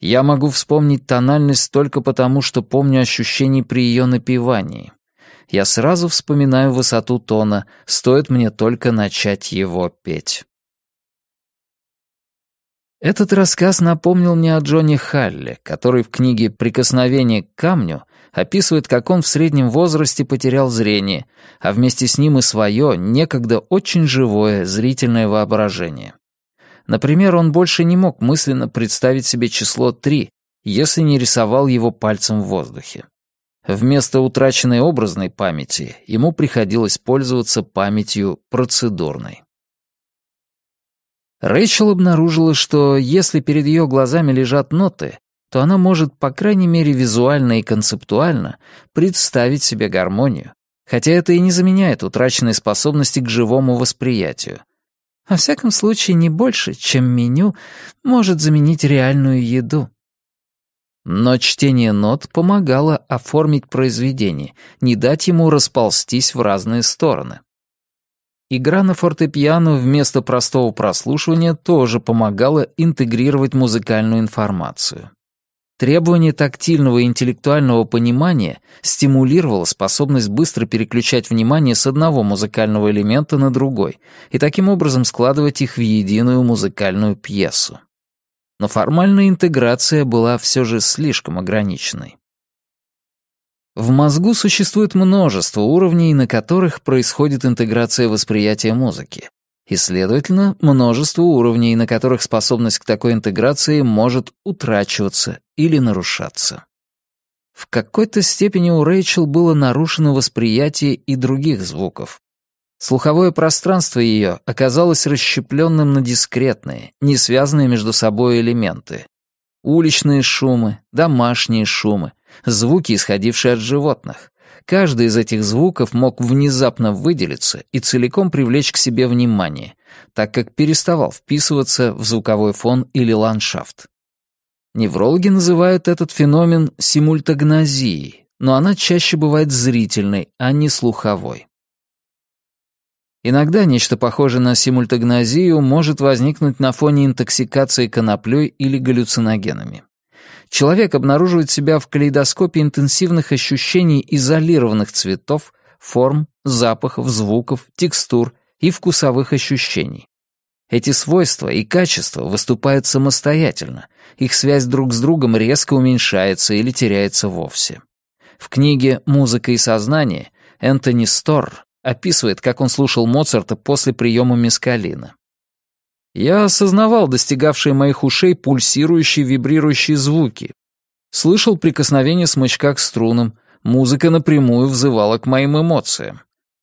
Я могу вспомнить тональность только потому, что помню ощущение при ее напевании. Я сразу вспоминаю высоту тона, стоит мне только начать его петь. Этот рассказ напомнил мне о Джонни Халле, который в книге «Прикосновение к камню» описывает, как он в среднем возрасте потерял зрение, а вместе с ним и свое, некогда очень живое, зрительное воображение. Например, он больше не мог мысленно представить себе число 3, если не рисовал его пальцем в воздухе. Вместо утраченной образной памяти ему приходилось пользоваться памятью процедурной. Рэйчел обнаружила, что если перед ее глазами лежат ноты, то она может, по крайней мере, визуально и концептуально представить себе гармонию, хотя это и не заменяет утраченной способности к живому восприятию. Во всяком случае, не больше, чем меню, может заменить реальную еду. Но чтение нот помогало оформить произведение, не дать ему расползтись в разные стороны. Игра на фортепиано вместо простого прослушивания тоже помогала интегрировать музыкальную информацию. Требование тактильного и интеллектуального понимания стимулировало способность быстро переключать внимание с одного музыкального элемента на другой и таким образом складывать их в единую музыкальную пьесу. Но формальная интеграция была все же слишком ограниченной. В мозгу существует множество уровней, на которых происходит интеграция восприятия музыки. И, следовательно, множество уровней, на которых способность к такой интеграции может утрачиваться или нарушаться. В какой-то степени у Рэйчел было нарушено восприятие и других звуков. Слуховое пространство ее оказалось расщепленным на дискретные, несвязанные между собой элементы. Уличные шумы, домашние шумы, звуки, исходившие от животных. Каждый из этих звуков мог внезапно выделиться и целиком привлечь к себе внимание, так как переставал вписываться в звуковой фон или ландшафт. Неврологи называют этот феномен симультагнозией, но она чаще бывает зрительной, а не слуховой. Иногда нечто похожее на симультагнозию может возникнуть на фоне интоксикации коноплей или галлюциногенами человек обнаруживает себя в калейдоскопе интенсивных ощущений изолированных цветов, форм, запахов, звуков, текстур и вкусовых ощущений. Эти свойства и качества выступают самостоятельно, их связь друг с другом резко уменьшается или теряется вовсе. В книге «Музыка и сознание» Энтони Стор описывает, как он слушал Моцарта после приема мескалина. Я осознавал достигавшие моих ушей пульсирующие, вибрирующие звуки. Слышал прикосновение смычка к струнам, музыка напрямую взывала к моим эмоциям.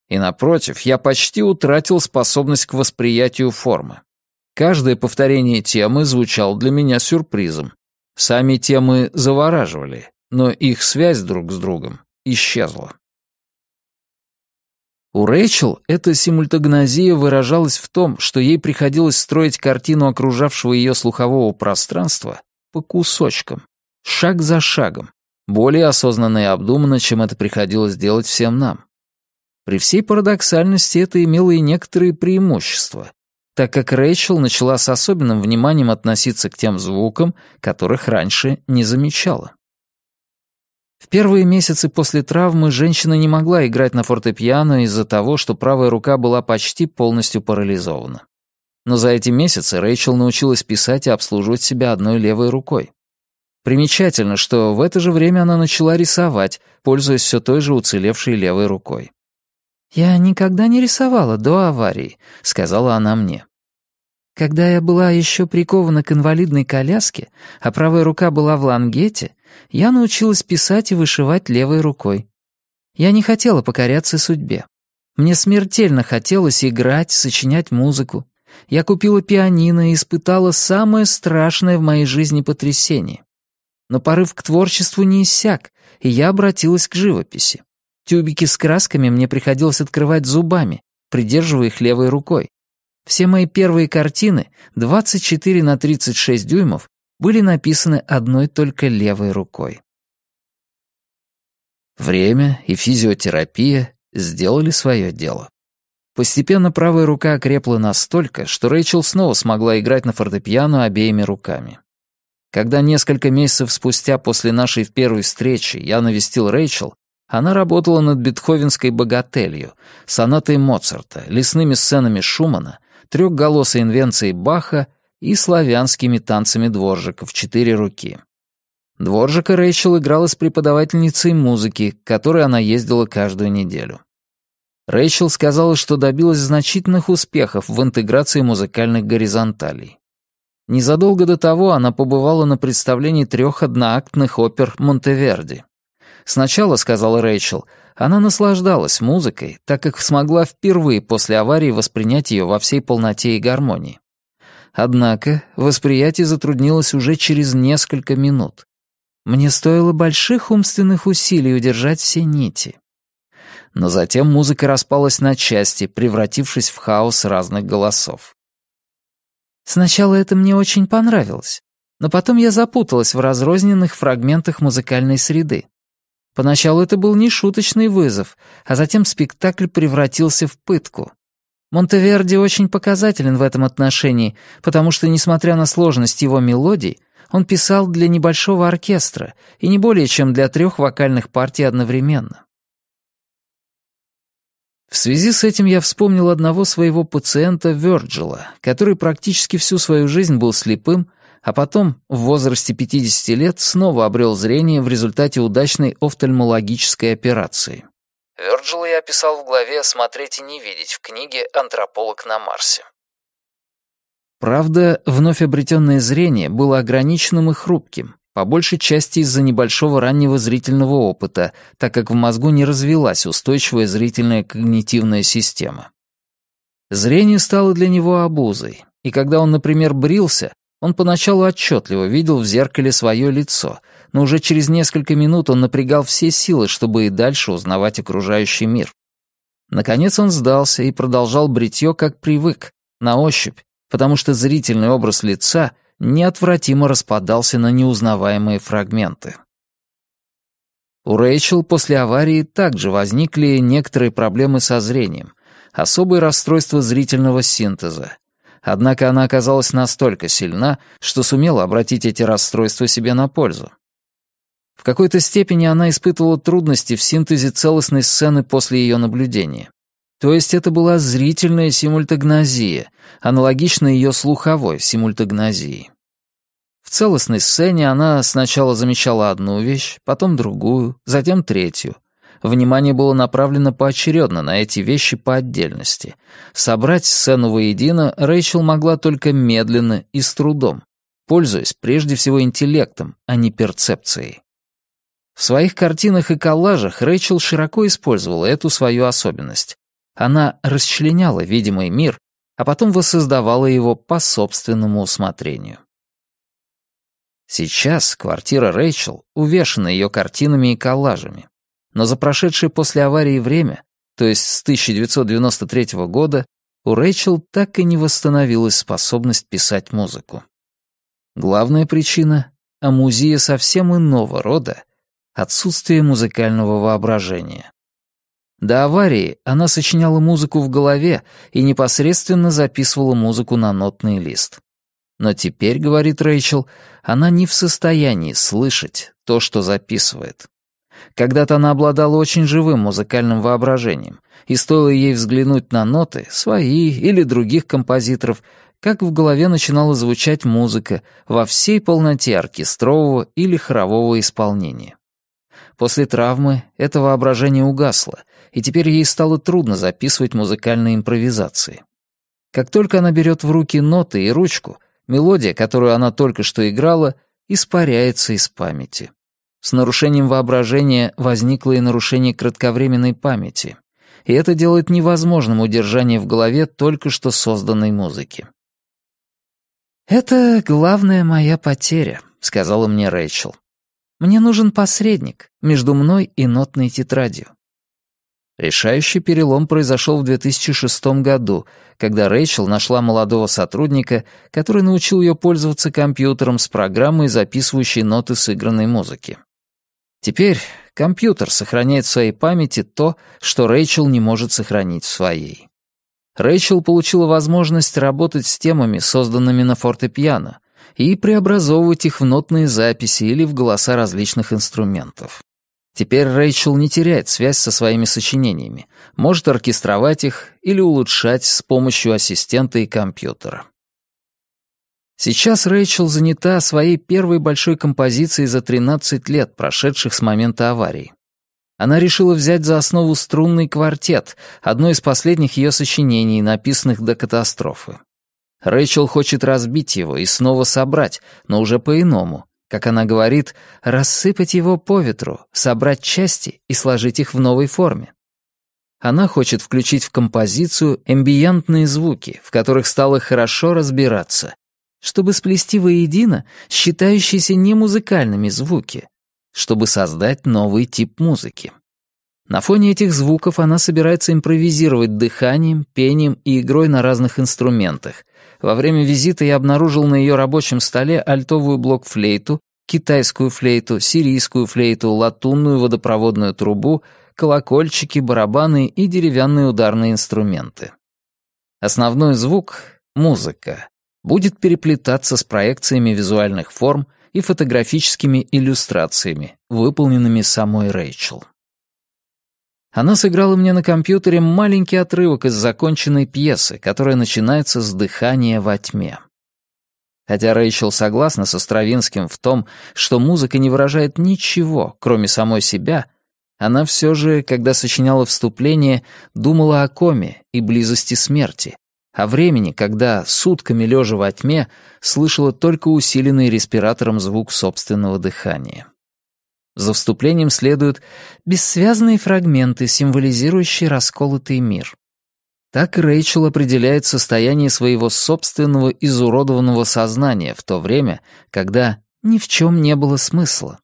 И напротив, я почти утратил способность к восприятию формы. Каждое повторение темы звучало для меня сюрпризом. Сами темы завораживали, но их связь друг с другом исчезла. У Рэйчел эта симультагнозия выражалась в том, что ей приходилось строить картину окружавшего ее слухового пространства по кусочкам, шаг за шагом, более осознанно и обдуманно, чем это приходилось делать всем нам. При всей парадоксальности это имело и некоторые преимущества, так как Рэйчел начала с особенным вниманием относиться к тем звукам, которых раньше не замечала. В первые месяцы после травмы женщина не могла играть на фортепиано из-за того, что правая рука была почти полностью парализована. Но за эти месяцы Рэйчел научилась писать и обслуживать себя одной левой рукой. Примечательно, что в это же время она начала рисовать, пользуясь все той же уцелевшей левой рукой. «Я никогда не рисовала до аварии», — сказала она мне. Когда я была еще прикована к инвалидной коляске, а правая рука была в лангете, я научилась писать и вышивать левой рукой. Я не хотела покоряться судьбе. Мне смертельно хотелось играть, сочинять музыку. Я купила пианино и испытала самое страшное в моей жизни потрясение. Но порыв к творчеству не иссяк, и я обратилась к живописи. Тюбики с красками мне приходилось открывать зубами, придерживая их левой рукой. Все мои первые картины, 24 на 36 дюймов, были написаны одной только левой рукой. Время и физиотерапия сделали свое дело. Постепенно правая рука окрепла настолько, что Рэйчел снова смогла играть на фортепиано обеими руками. Когда несколько месяцев спустя после нашей первой встречи я навестил Рэйчел, она работала над бетховенской богателью, сонатой Моцарта, лесными сценами Шумана трехголосой инвенцией Баха и славянскими танцами Дворжика в четыре руки. Дворжика Рэйчел играла с преподавательницей музыки, к которой она ездила каждую неделю. Рэйчел сказала, что добилась значительных успехов в интеграции музыкальных горизонталей. Незадолго до того она побывала на представлении трех одноактных опер Монтеверди. Сначала, сказала Рэйчел, она наслаждалась музыкой, так как смогла впервые после аварии воспринять ее во всей полноте и гармонии. Однако восприятие затруднилось уже через несколько минут. Мне стоило больших умственных усилий удержать все нити. Но затем музыка распалась на части, превратившись в хаос разных голосов. Сначала это мне очень понравилось, но потом я запуталась в разрозненных фрагментах музыкальной среды. Поначалу это был не шуточный вызов, а затем спектакль превратился в пытку. Монтеверди очень показателен в этом отношении, потому что, несмотря на сложность его мелодий, он писал для небольшого оркестра и не более чем для трех вокальных партий одновременно. В связи с этим я вспомнил одного своего пациента Вёрджила, который практически всю свою жизнь был слепым а потом, в возрасте 50 лет, снова обрел зрение в результате удачной офтальмологической операции. Вёрджила я описал в главе «Смотреть и не видеть» в книге «Антрополог на Марсе». Правда, вновь обретенное зрение было ограниченным и хрупким, по большей части из-за небольшого раннего зрительного опыта, так как в мозгу не развилась устойчивая зрительная когнитивная система. Зрение стало для него обузой, и когда он, например, брился, он поначалу отчетливо видел в зеркале свое лицо, но уже через несколько минут он напрягал все силы, чтобы и дальше узнавать окружающий мир. Наконец он сдался и продолжал бритье, как привык, на ощупь, потому что зрительный образ лица неотвратимо распадался на неузнаваемые фрагменты. У Рэйчел после аварии также возникли некоторые проблемы со зрением, особые расстройства зрительного синтеза, однако она оказалась настолько сильна, что сумела обратить эти расстройства себе на пользу. В какой-то степени она испытывала трудности в синтезе целостной сцены после ее наблюдения. То есть это была зрительная симультагнозия, аналогичная ее слуховой симультагнозии. В целостной сцене она сначала замечала одну вещь, потом другую, затем третью — Внимание было направлено поочередно на эти вещи по отдельности. Собрать сцену воедино Рэйчел могла только медленно и с трудом, пользуясь прежде всего интеллектом, а не перцепцией. В своих картинах и коллажах Рэйчел широко использовала эту свою особенность. Она расчленяла видимый мир, а потом воссоздавала его по собственному усмотрению. Сейчас квартира Рэйчел увешана ее картинами и коллажами но за прошедшее после аварии время, то есть с 1993 года, у Рэйчел так и не восстановилась способность писать музыку. Главная причина — амузия совсем иного рода — отсутствие музыкального воображения. До аварии она сочиняла музыку в голове и непосредственно записывала музыку на нотный лист. Но теперь, говорит Рэйчел, она не в состоянии слышать то, что записывает. Когда-то она обладала очень живым музыкальным воображением, и стоило ей взглянуть на ноты, свои или других композиторов, как в голове начинала звучать музыка во всей полноте оркестрового или хорового исполнения. После травмы это воображение угасло, и теперь ей стало трудно записывать музыкальные импровизации. Как только она берет в руки ноты и ручку, мелодия, которую она только что играла, испаряется из памяти. С нарушением воображения возникло и нарушение кратковременной памяти, и это делает невозможным удержание в голове только что созданной музыки. «Это главная моя потеря», — сказала мне Рэйчел. «Мне нужен посредник между мной и нотной тетрадью». Решающий перелом произошел в 2006 году, когда Рэйчел нашла молодого сотрудника, который научил ее пользоваться компьютером с программой, записывающей ноты сыгранной музыки. Теперь компьютер сохраняет в своей памяти то, что Рэйчел не может сохранить в своей. Рэйчел получила возможность работать с темами, созданными на фортепиано, и преобразовывать их в нотные записи или в голоса различных инструментов. Теперь Рэйчел не теряет связь со своими сочинениями, может оркестровать их или улучшать с помощью ассистента и компьютера. Сейчас Рэйчел занята своей первой большой композицией за 13 лет, прошедших с момента аварии. Она решила взять за основу струнный квартет, одно из последних ее сочинений, написанных до катастрофы. Рэйчел хочет разбить его и снова собрать, но уже по-иному. Как она говорит, рассыпать его по ветру, собрать части и сложить их в новой форме. Она хочет включить в композицию эмбиентные звуки, в которых стало хорошо разбираться, чтобы сплести воедино считающиеся немузыкальными звуки, чтобы создать новый тип музыки. На фоне этих звуков она собирается импровизировать дыханием, пением и игрой на разных инструментах. Во время визита я обнаружил на ее рабочем столе альтовую блокфлейту, китайскую флейту, сирийскую флейту, латунную водопроводную трубу, колокольчики, барабаны и деревянные ударные инструменты. Основной звук — музыка будет переплетаться с проекциями визуальных форм и фотографическими иллюстрациями, выполненными самой Рэйчел. Она сыграла мне на компьютере маленький отрывок из законченной пьесы, которая начинается с дыхания во тьме. Хотя Рэйчел согласна со Стравинским в том, что музыка не выражает ничего, кроме самой себя, она все же, когда сочиняла вступление, думала о коме и близости смерти, о времени, когда, сутками лежа во тьме, слышала только усиленный респиратором звук собственного дыхания. За вступлением следуют бессвязные фрагменты, символизирующие расколотый мир. Так Рэйчел определяет состояние своего собственного изуродованного сознания в то время, когда ни в чем не было смысла.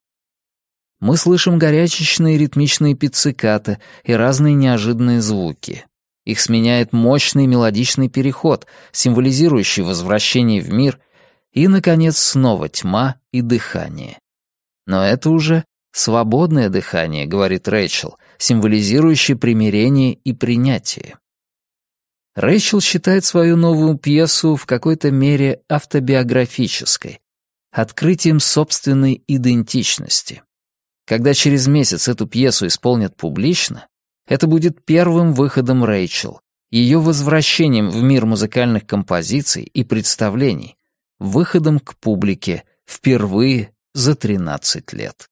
Мы слышим горячечные ритмичные пиццикаты и разные неожиданные звуки. Их сменяет мощный мелодичный переход, символизирующий возвращение в мир, и, наконец, снова тьма и дыхание. Но это уже свободное дыхание, говорит Рэйчел, символизирующее примирение и принятие. Рэйчел считает свою новую пьесу в какой-то мере автобиографической, открытием собственной идентичности. Когда через месяц эту пьесу исполнят публично, это будет первым выходом Рэйчел, ее возвращением в мир музыкальных композиций и представлений, выходом к публике впервые за 13 лет.